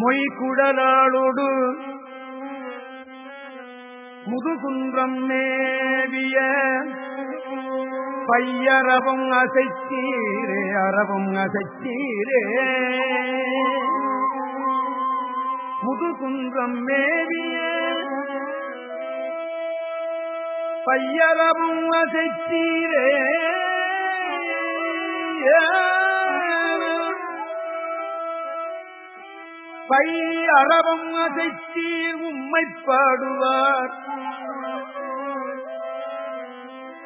மொய்குடலாளோடு முதுகுன்றம் மேவிய பையரவும் அசைத்தீரே அறவும் அசைத்தீரே முதுகுன்றம் மேவிய பையரவும் அசைத்தீரே பை அறவம் அசைத்தி உம்மை பாடுவார்.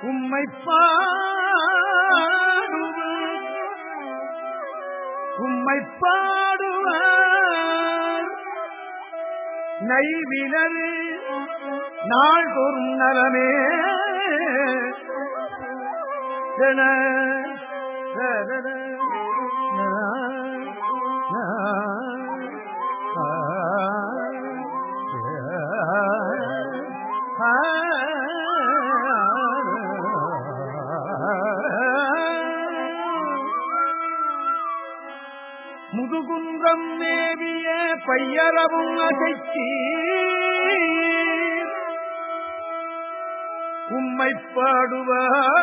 உம்மை பாடுவார். உம்மை பாடுவார். நைவினர் நாள்தோறும் நலமே. தன. முதுகுன்றம் மேவிய பையரவும் அசைச்சி உம்மை பாடுவார்.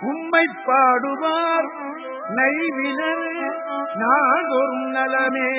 உம்மை பாடுவார். நைவினர் நாடொரும் நலமே.